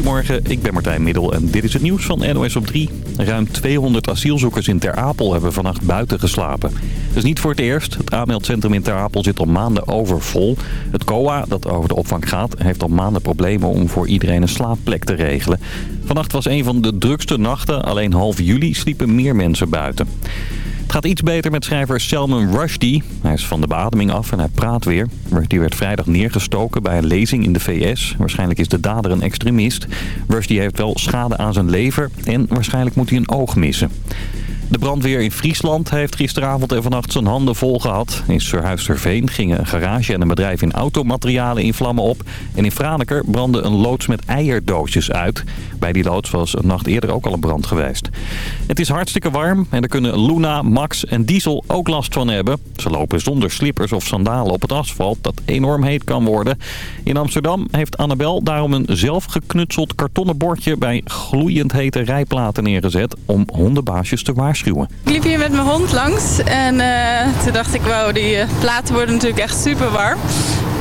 Goedemorgen, ik ben Martijn Middel en dit is het nieuws van NOS op 3. Ruim 200 asielzoekers in Ter Apel hebben vannacht buiten geslapen. Dat is niet voor het eerst. Het aanmeldcentrum in Ter Apel zit al maanden overvol. Het COA, dat over de opvang gaat, heeft al maanden problemen om voor iedereen een slaapplek te regelen. Vannacht was een van de drukste nachten. Alleen half juli sliepen meer mensen buiten. Het gaat iets beter met schrijver Salman Rushdie. Hij is van de beademing af en hij praat weer. Rushdie werd vrijdag neergestoken bij een lezing in de VS. Waarschijnlijk is de dader een extremist. Rushdie heeft wel schade aan zijn lever en waarschijnlijk moet hij een oog missen. De brandweer in Friesland heeft gisteravond en vannacht zijn handen vol gehad. In Surhuisterveen gingen een garage en een bedrijf in automaterialen in vlammen op. En in Franeker brandde een loods met eierdoosjes uit. Bij die loods was een nacht eerder ook al een brand geweest. Het is hartstikke warm en daar kunnen Luna, Max en Diesel ook last van hebben. Ze lopen zonder slippers of sandalen op het asfalt dat enorm heet kan worden. In Amsterdam heeft Annabel daarom een zelfgeknutseld kartonnen bordje bij gloeiend hete rijplaten neergezet om hondenbaasjes te waarschuwen. Ik liep hier met mijn hond langs en uh, toen dacht ik, wow, die uh, platen worden natuurlijk echt super warm.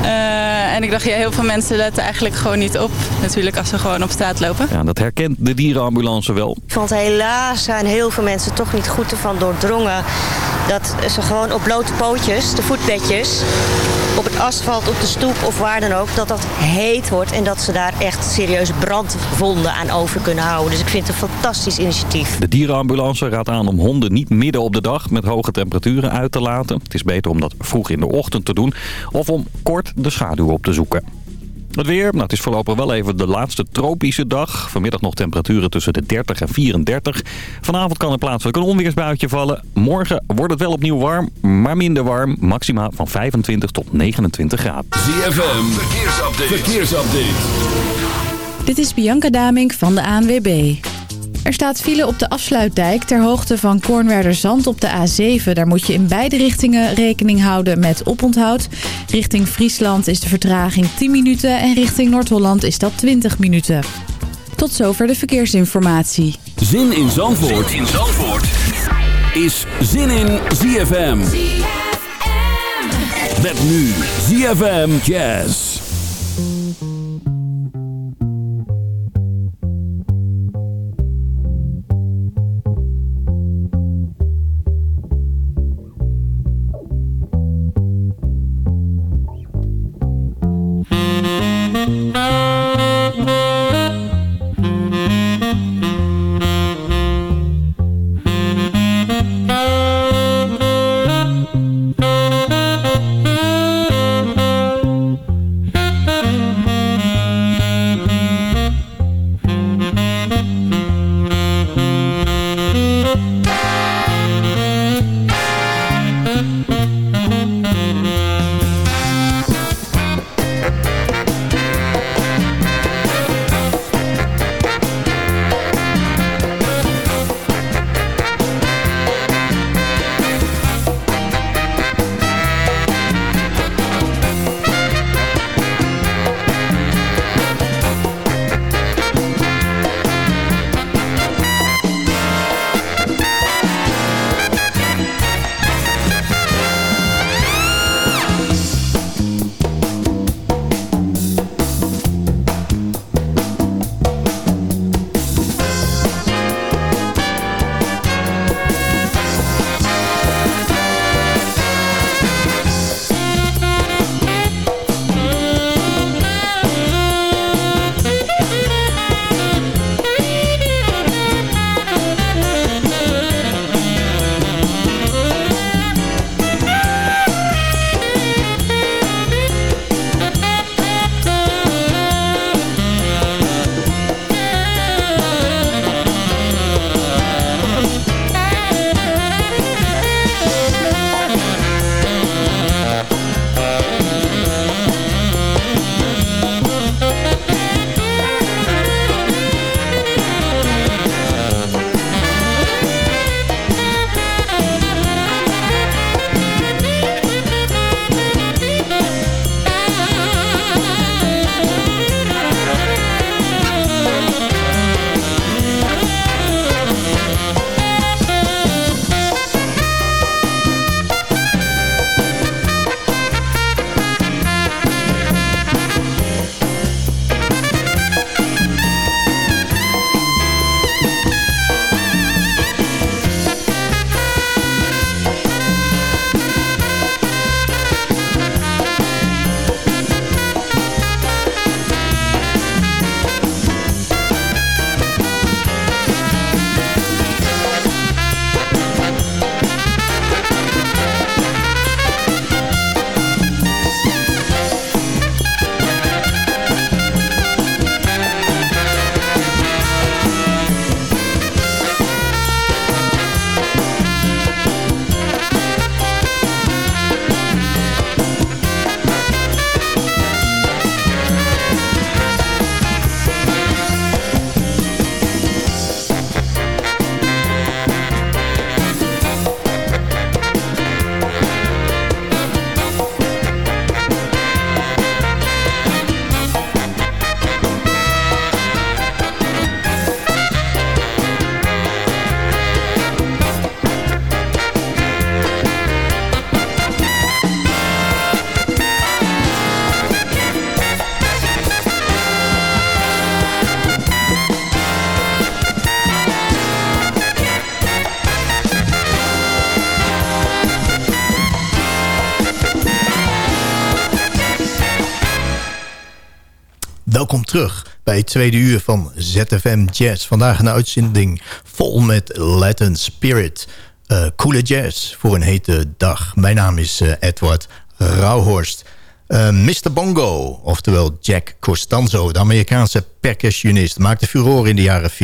Uh, en ik dacht, ja, heel veel mensen letten eigenlijk gewoon niet op. Natuurlijk als ze gewoon op straat lopen. Ja, dat herkent de dierenambulance wel. Ik vond helaas zijn heel veel mensen toch niet goed ervan doordrongen. Dat ze gewoon op blote pootjes, de voetbedjes, op het asfalt, op de stoep of waar dan ook, dat dat heet wordt. En dat ze daar echt serieuze brandwonden aan over kunnen houden. Dus ik vind het een fantastisch initiatief. De dierenambulance raadt aan om honden niet midden op de dag met hoge temperaturen uit te laten. Het is beter om dat vroeg in de ochtend te doen of om kort de schaduw op te zoeken. Het weer, nou, het is voorlopig wel even de laatste tropische dag. Vanmiddag nog temperaturen tussen de 30 en 34. Vanavond kan er plaatselijk een onweersbuitje vallen. Morgen wordt het wel opnieuw warm, maar minder warm. Maxima van 25 tot 29 graden. ZFM, verkeersupdate. verkeersupdate. Dit is Bianca Damink van de ANWB. Er staat file op de afsluitdijk ter hoogte van Kornwerderzand op de A7. Daar moet je in beide richtingen rekening houden met oponthoud. Richting Friesland is de vertraging 10 minuten en richting Noord-Holland is dat 20 minuten. Tot zover de verkeersinformatie. Zin in Zandvoort, zin in Zandvoort. is Zin in ZFM. ZFM. Met nu ZFM Jazz. Het tweede uur van ZFM Jazz. Vandaag een uitzending vol met Latin Spirit. Uh, coole jazz voor een hete dag. Mijn naam is uh, Edward Rauhorst. Eh, Mr. Bongo, oftewel Jack Costanzo, de Amerikaanse percussionist... maakte furore in de jaren 40-50.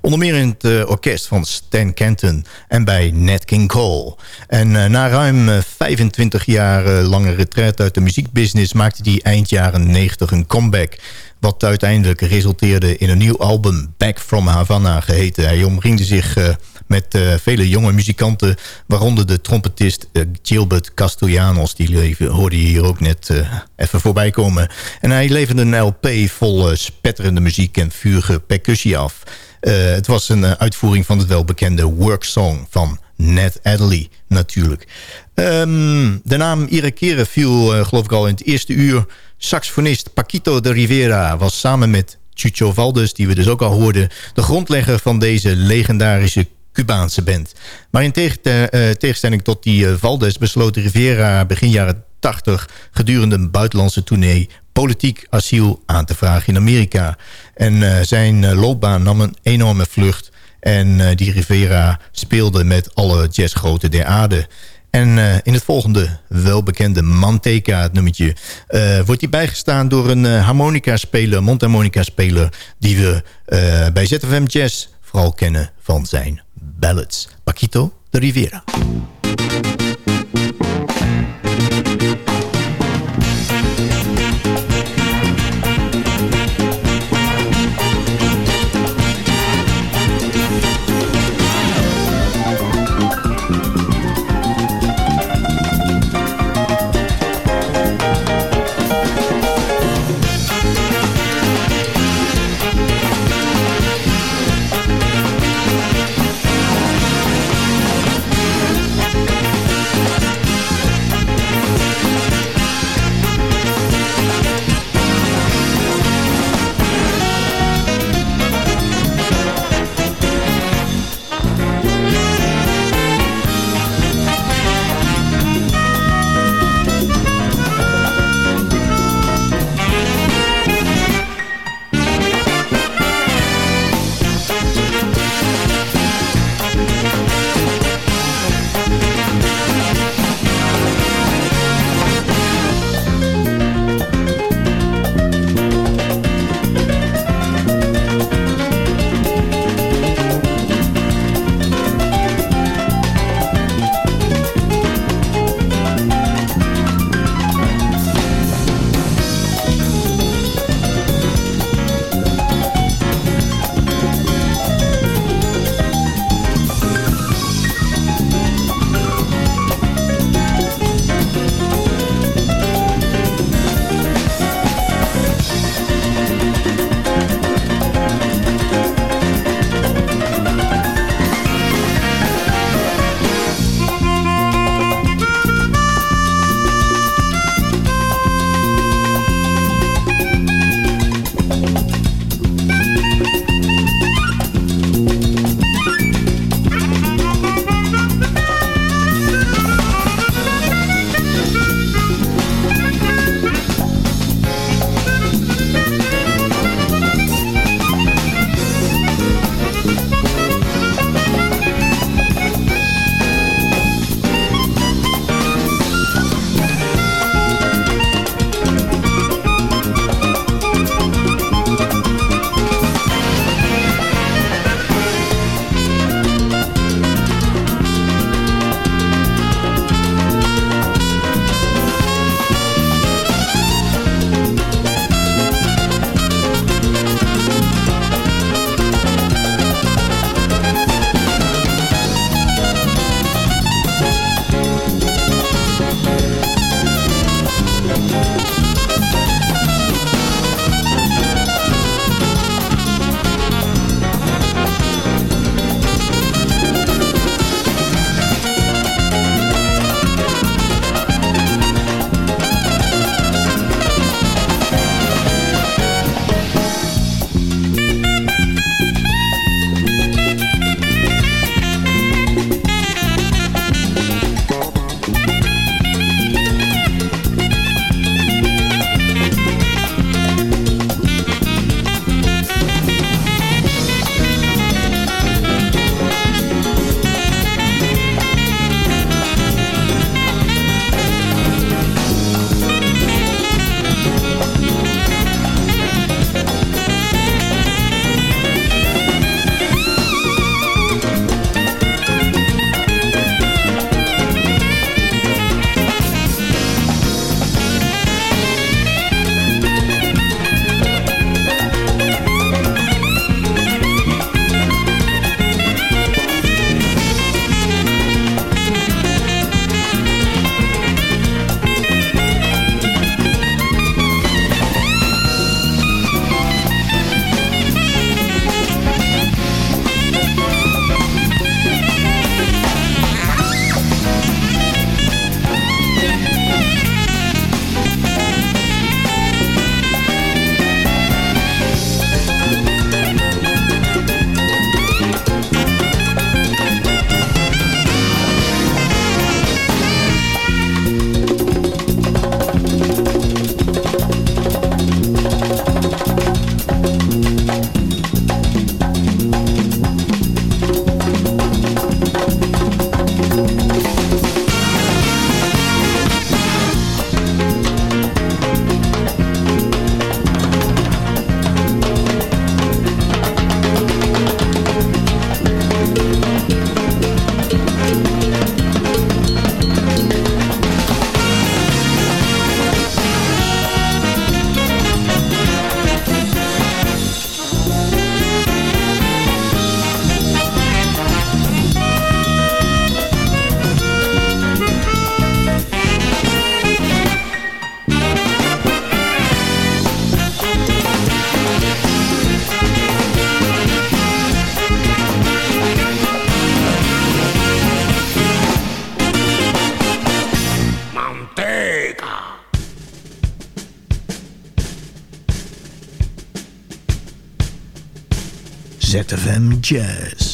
Onder meer in het uh, orkest van Stan Kenton en bij Nat King Cole. En uh, na ruim 25 jaar lange retret uit de muziekbusiness... maakte hij eind jaren 90 een comeback... wat uiteindelijk resulteerde in een nieuw album... Back from Havana geheten. Hij omringde zich met uh, vele jonge muzikanten, waaronder de trompetist uh, Gilbert Castellanos. Die hoorde je hier ook net uh, even voorbij komen. En hij leverde een LP vol spetterende muziek en vurige percussie af. het was een uitvoering van het welbekende worksong van Ned Adderley natuurlijk. Um, de naam Irakere viel, geloof ik al in het eerste uur. Saxofonist Paquito de Rivera was samen met Chucho Valdes, die we dus ook al hoorden... de grondlegger van deze legendarische Cubaanse band. Maar in eh, tegenstelling tot die uh, Valdes besloot Rivera begin jaren 80 gedurende een buitenlandse tournee politiek asiel aan te vragen in Amerika. En uh, zijn loopbaan nam een enorme vlucht. En die Rivera speelde met alle jazzgroten der aarde. En in het volgende welbekende Manteca, het nummertje... Uh, wordt hij bijgestaan door een harmonica-speler, mondharmonica-speler... die we bij ZFM Jazz vooral kennen van zijn ballads. Paquito de Rivera. ZFM Jazz.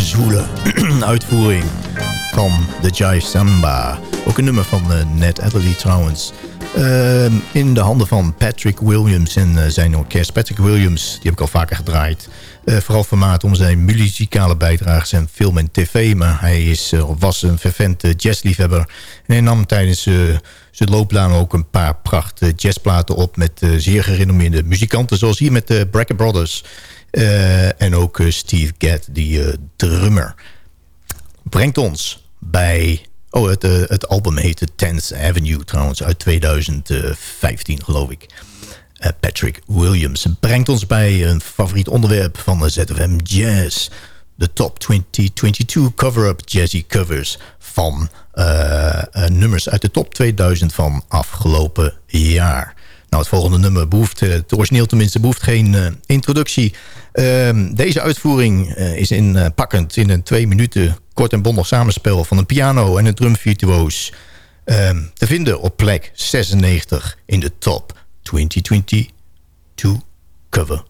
Zwoele uitvoering van de Jive Samba. Ook een nummer van uh, Ned Adderley trouwens. Uh, in de handen van Patrick Williams en uh, zijn orkest. Patrick Williams, die heb ik al vaker gedraaid. Uh, vooral vermaat om zijn muzikale bijdrages en film en tv. Maar hij is, was een vervente jazzliefhebber. En hij nam tijdens zijn loopbaan ook een paar prachtige jazzplaten op... met zeer gerenommeerde muzikanten, zoals hier met de Bracker Brothers... Uh, en ook uh, Steve Gadd, die uh, drummer. Brengt ons bij... Oh, het, het album heette 10th Avenue trouwens, uit 2015 geloof ik. Patrick Williams brengt ons bij een favoriet onderwerp van de ZFM Jazz. De Top 2022 Cover-Up Jazzy Covers van nummers uit de top 2000 van afgelopen jaar. Nou, het volgende nummer behoeft, het origineel tenminste, behoeft geen introductie. Uh, deze uitvoering uh, is inpakkend in een twee minuten kort en bondig samenspel van een piano en een drumvirtuoos. Uh, te vinden op plek 96 in de top 2022 cover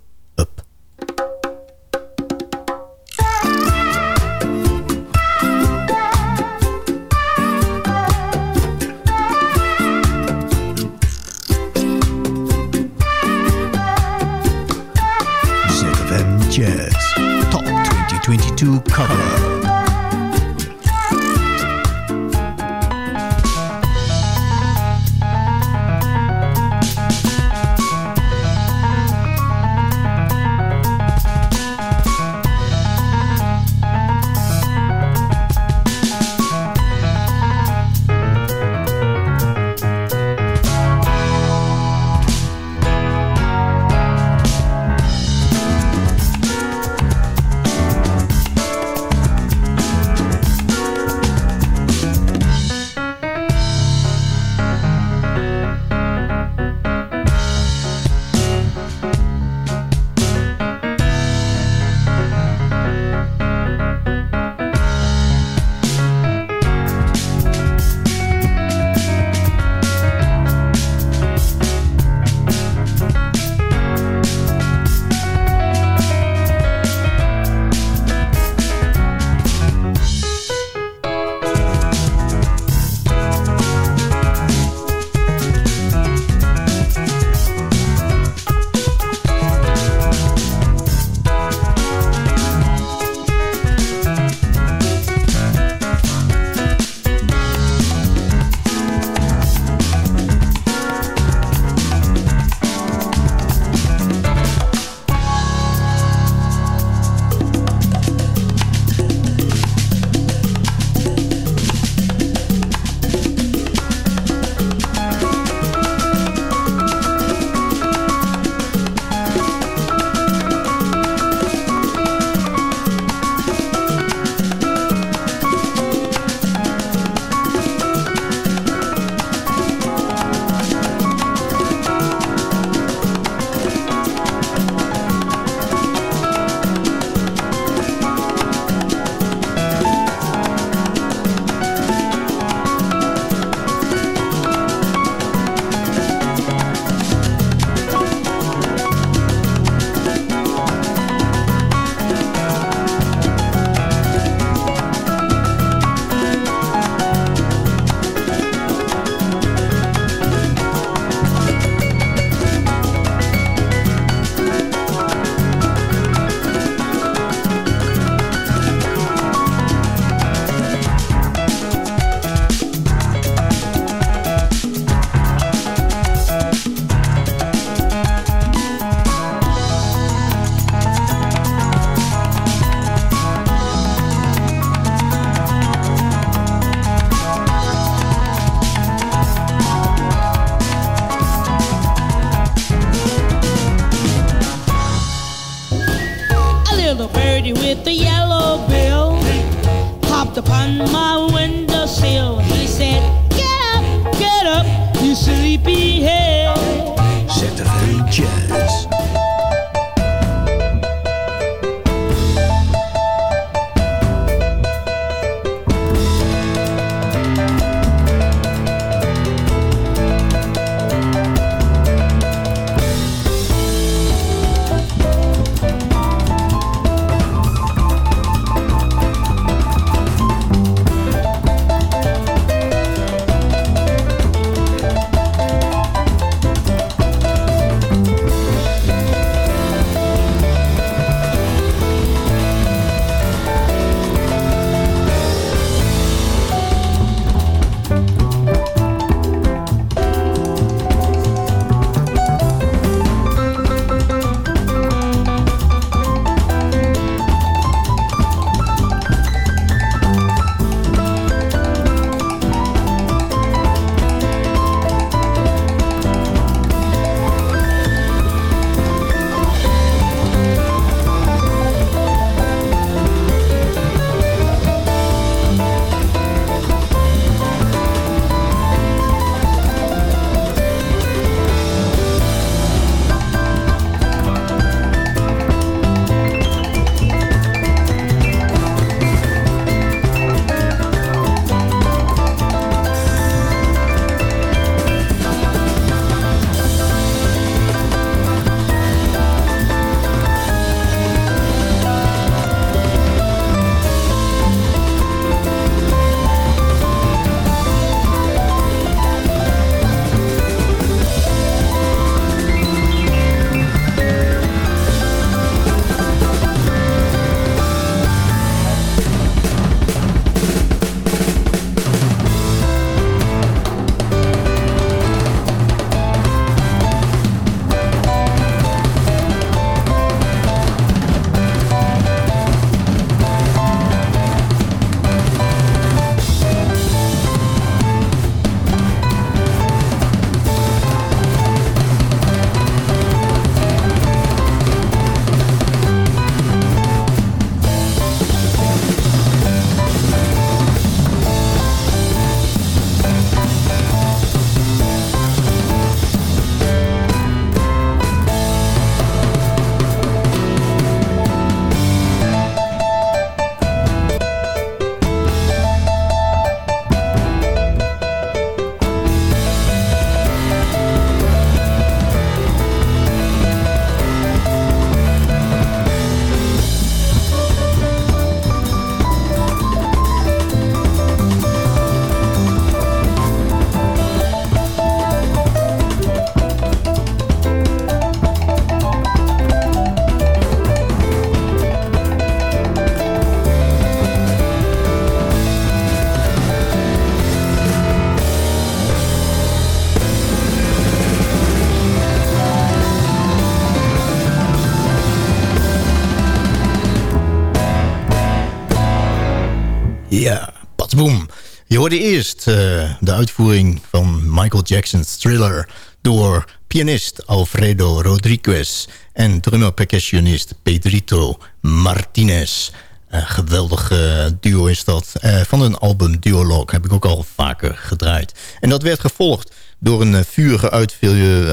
hoorde eerst uh, de uitvoering van Michael Jackson's Thriller... door pianist Alfredo Rodriguez en drummer-percussionist Pedrito Martinez. Uh, geweldig duo is dat. Uh, van een album Duologue heb ik ook al vaker gedraaid. En dat werd gevolgd door een vurige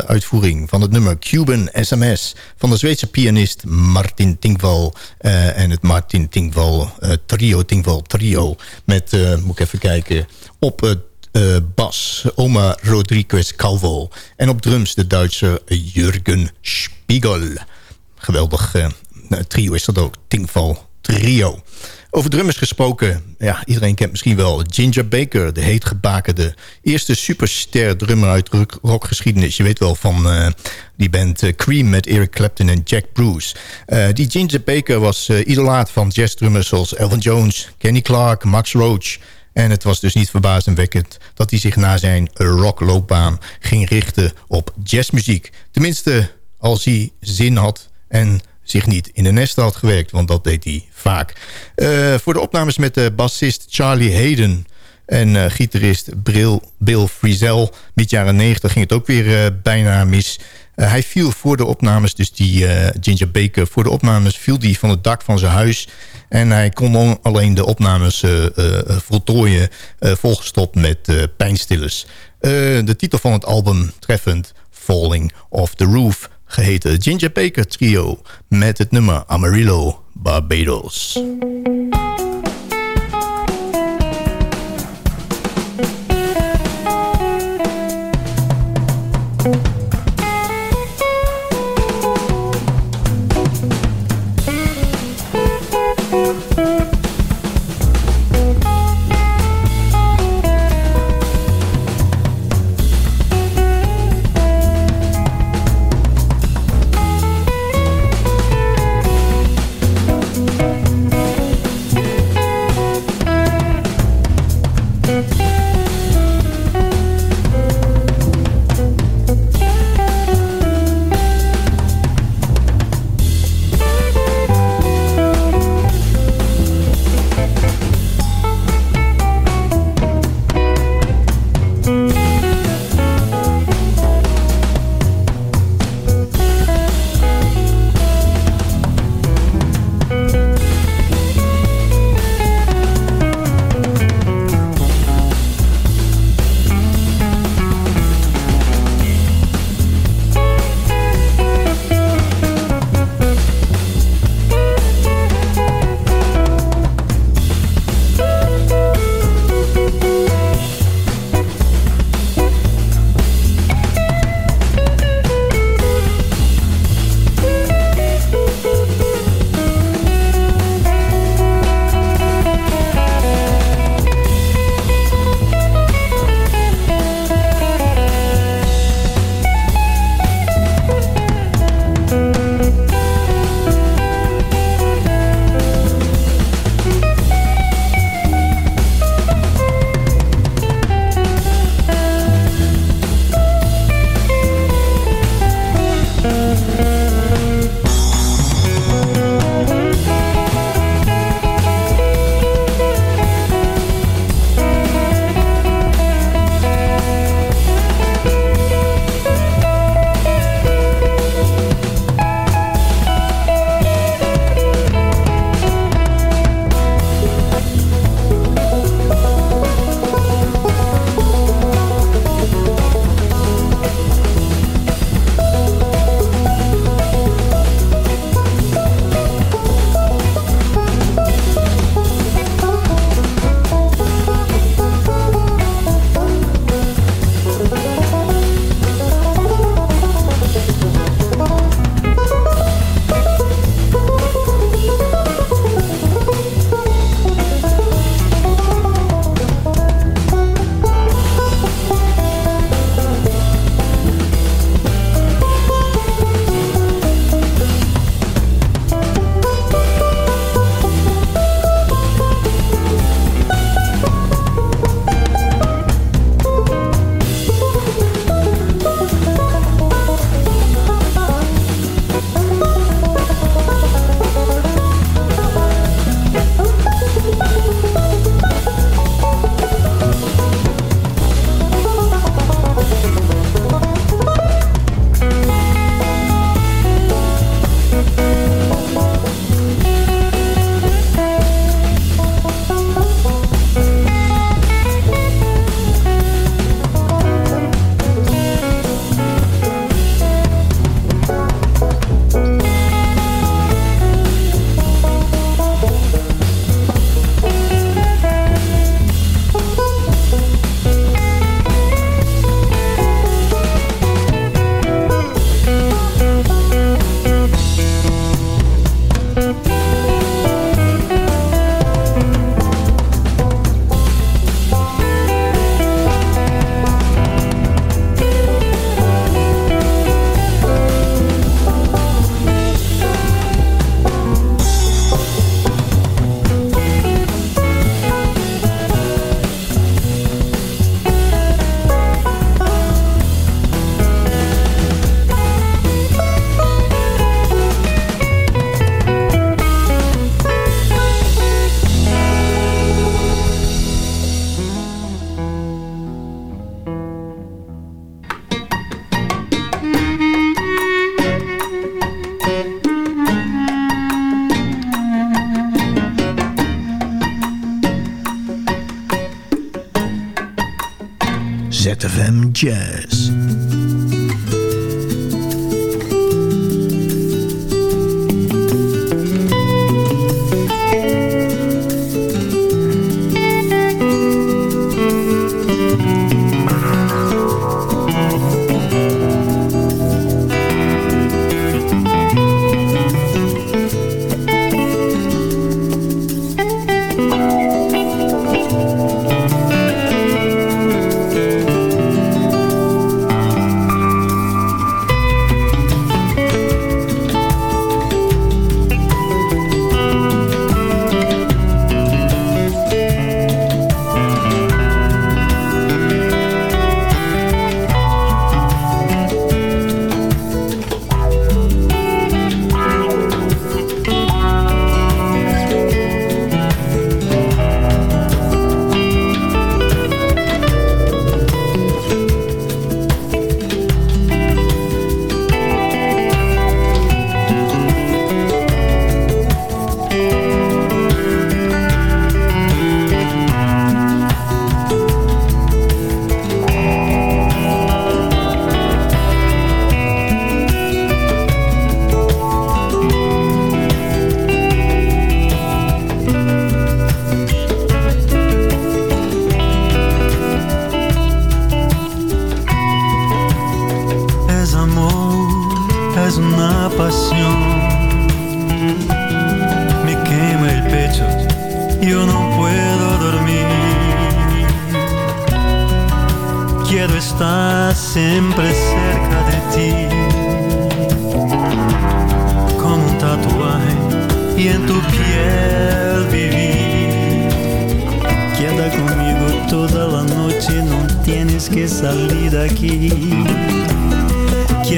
uitvoering van het nummer Cuban SMS... van de Zweedse pianist Martin Tingval en het Martin Tingval trio, Tingval trio... met, moet ik even kijken, op het bas Oma Rodriguez Calvo... en op drums de Duitse Jurgen Spiegel. Geweldig trio is dat ook, Tingval trio. Over drummers gesproken, ja, iedereen kent misschien wel Ginger Baker... de heetgebakerde eerste superster drummer uit rockgeschiedenis. Je weet wel van uh, die band uh, Cream met Eric Clapton en Jack Bruce. Uh, die Ginger Baker was idolaat van jazzdrummers zoals Elvin Jones... Kenny Clark, Max Roach... En het was dus niet verbazingwekkend dat hij zich na zijn rockloopbaan ging richten op jazzmuziek. Tenminste, als hij zin had en zich niet in de nest had gewerkt. Want dat deed hij vaak. Uh, voor de opnames met de bassist Charlie Hayden en uh, gitarist Bril, Bill Frisell. Mid jaren 90 ging het ook weer uh, bijna mis. hij viel voor de opnames, dus die Ginger Baker... voor de opnames viel hij van het dak van zijn huis... En hij kon alleen de opnames voltooien, volgestopt met pijnstillers. de titel van het album, treffend, Falling Off the Roof geheten Ginger Baker Trio met het nummer Amarillo Barbados. ZFM Jazz.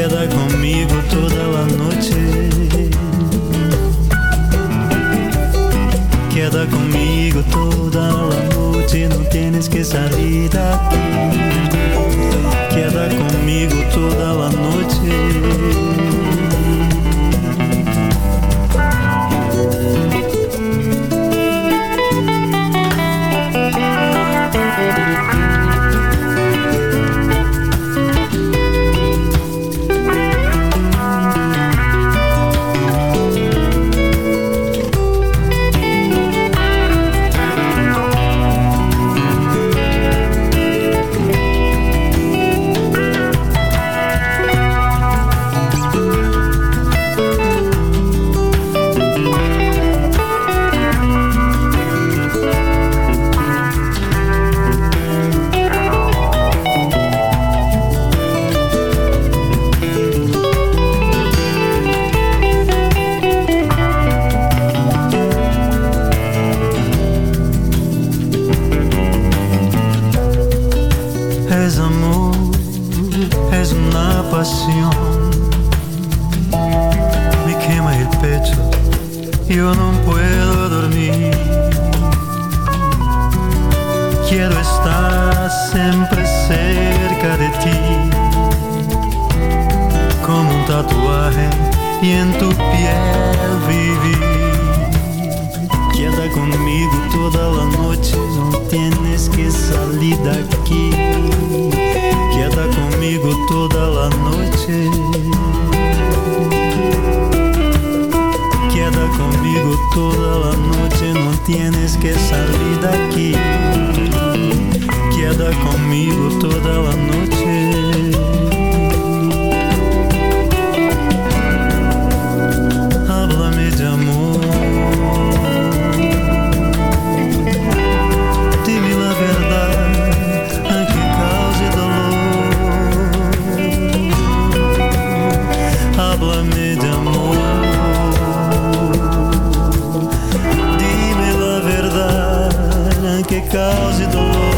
queda comigo toda a noite. Queda comigo toda a noite, não tens que sair. esqueça a aqui. Queda comigo toda a noite cause you dolore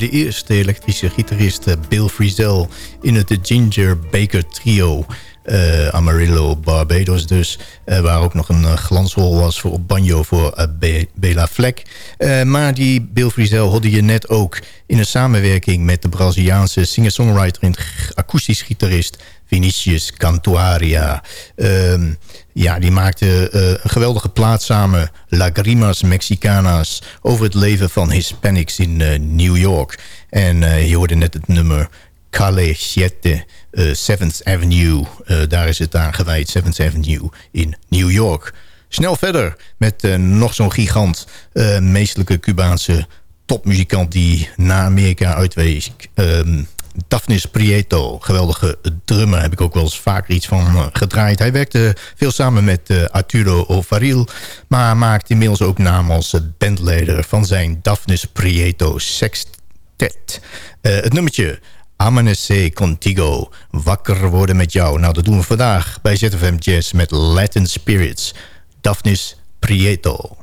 de eerste elektrische gitarist eh, Bill Frisell in het Ginger Baker Trio. Uh, Amarillo Barbados dus. Uh, waar ook nog een uh, glansrol was voor, op banjo voor Be Bela Fleck. maar die Bill Frisell hoorde je net ook in een samenwerking... met de Braziliaanse singer-songwriter en akoestisch gitarist Vinicius Cantuaria. Um, ja, die maakte een geweldige plaat samen. Lagrimas Mexicanas. Over het leven van Hispanics in New York. En je hoorde net het nummer Calle Siete, 7th Avenue. daar is het aan gewijd, 7th Avenue in New York. Snel verder met nog zo'n gigant. meestelijke Cubaanse topmuzikant die naar Amerika uitwees. Um, Daphnis Prieto, geweldige drummer, heb ik ook wel eens vaker iets van gedraaid. Hij werkte veel samen met Arturo Ovaril, maar maakt inmiddels ook naam als bandleider van zijn Daphnis Prieto Sextet. het nummertje Amanece Contigo, wakker worden met jou. Nou, dat doen we vandaag bij ZFM Jazz met Latin Spirits, Daphnis Prieto.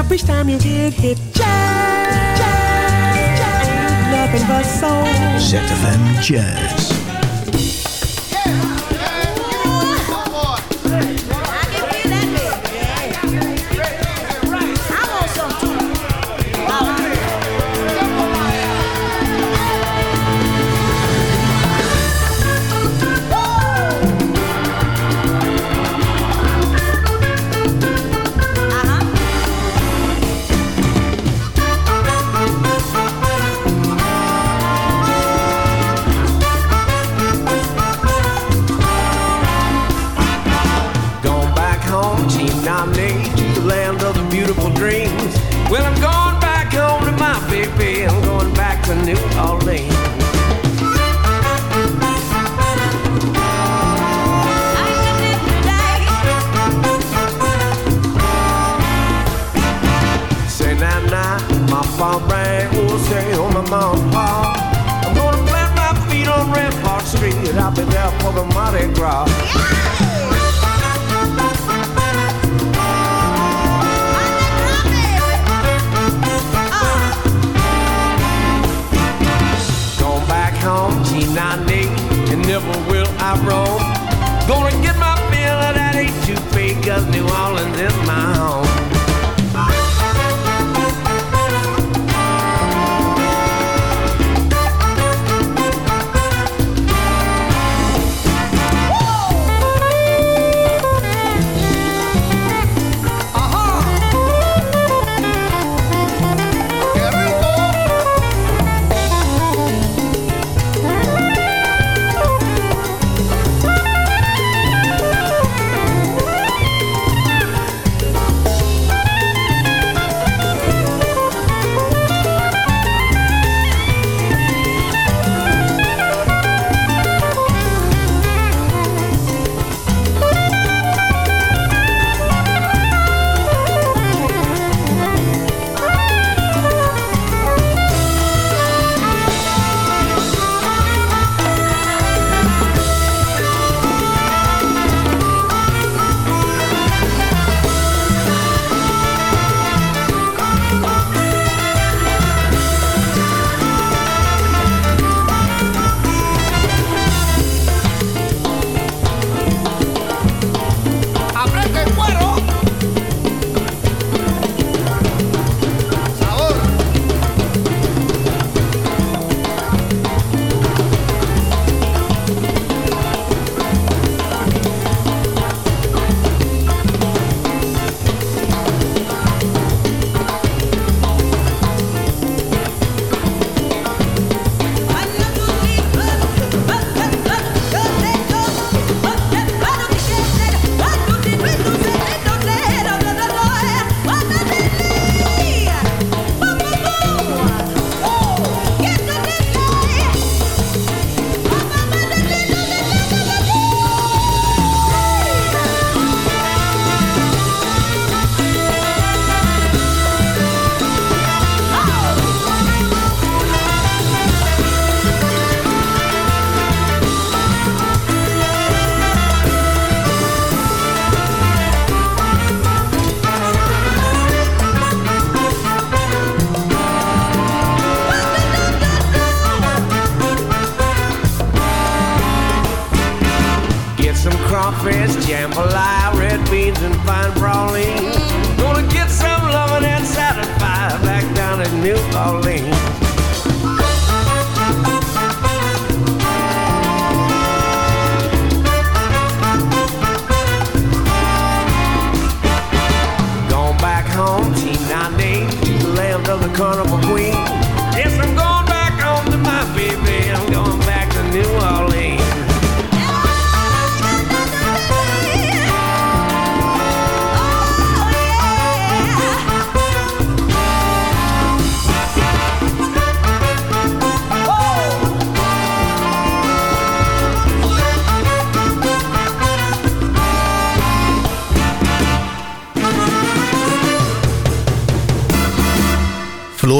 Up each time you get hit. Jazz, jazz, jazz, nothing but soul. ZFM Jazz. to New Orleans. My far brain will stay on oh, my mom, pa. I'm gonna plant my feet on Rampart Street. I'll be there for the Mardi Gras. Yeah! ever will I roam.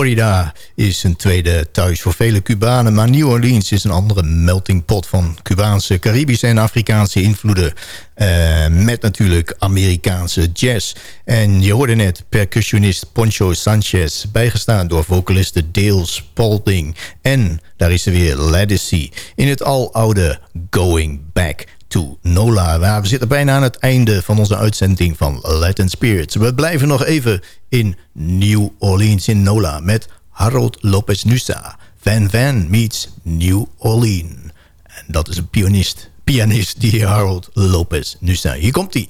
Florida is een tweede thuis voor vele Cubanen... maar New Orleans is een andere melting pot van Cubaanse, Caribische en Afrikaanse invloeden. Eh, met natuurlijk Amerikaanse jazz. En je hoorde net percussionist Poncho Sanchez... bijgestaan door vocalisten Dale Spalding. En daar is er weer Legacy in het aloude Going Back to Nola. We zitten bijna aan het einde van onze uitzending van Latin Spirits. We blijven nog even in New Orleans in Nola... met Harold Lopez Nusa. Van Van meets New Orleans. En dat is een pianist, pianist die Harold Lopez Nusa. Hier komt hij.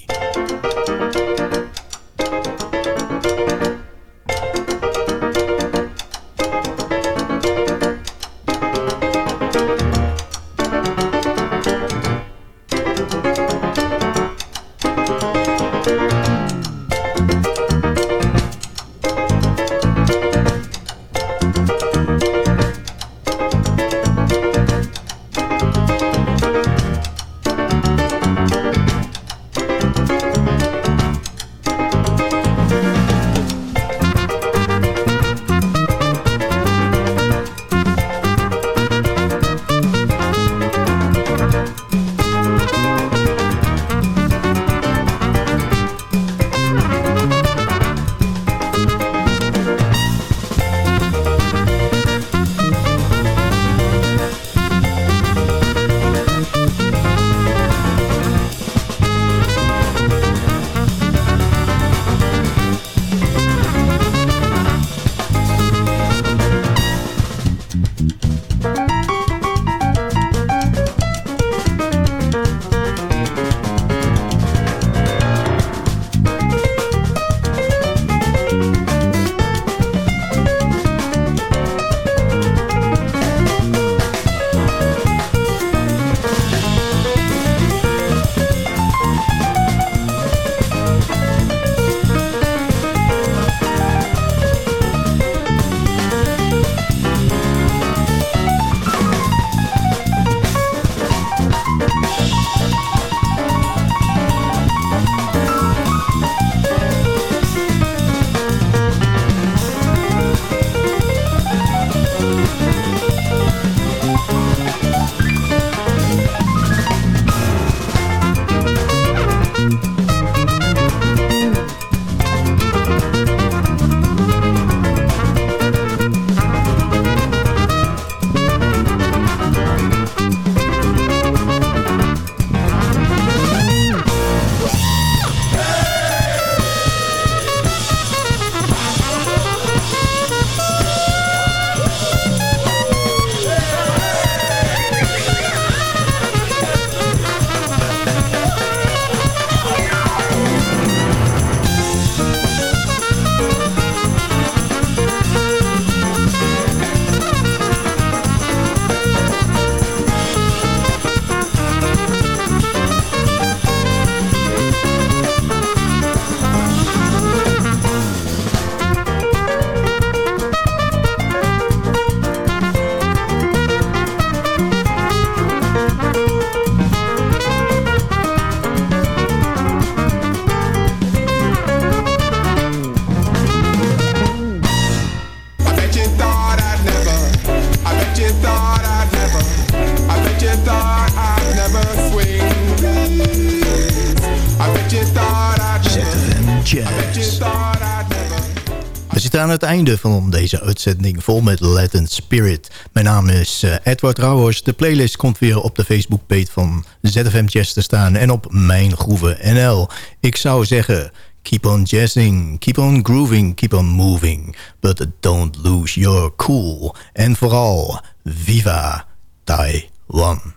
Aan het einde van deze uitzending vol met Latin Spirit. Mijn naam is uh, Edward Rauwers. De playlist komt weer op de Facebookpage van ZFM Jazz te staan... en op Mijn Groeven NL. Ik zou zeggen... Keep on jazzing, keep on grooving, keep on moving. But don't lose your cool. En vooral, viva Taiwan.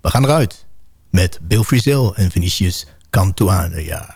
We gaan eruit met Bill Frisell en Vinicius Cantuania.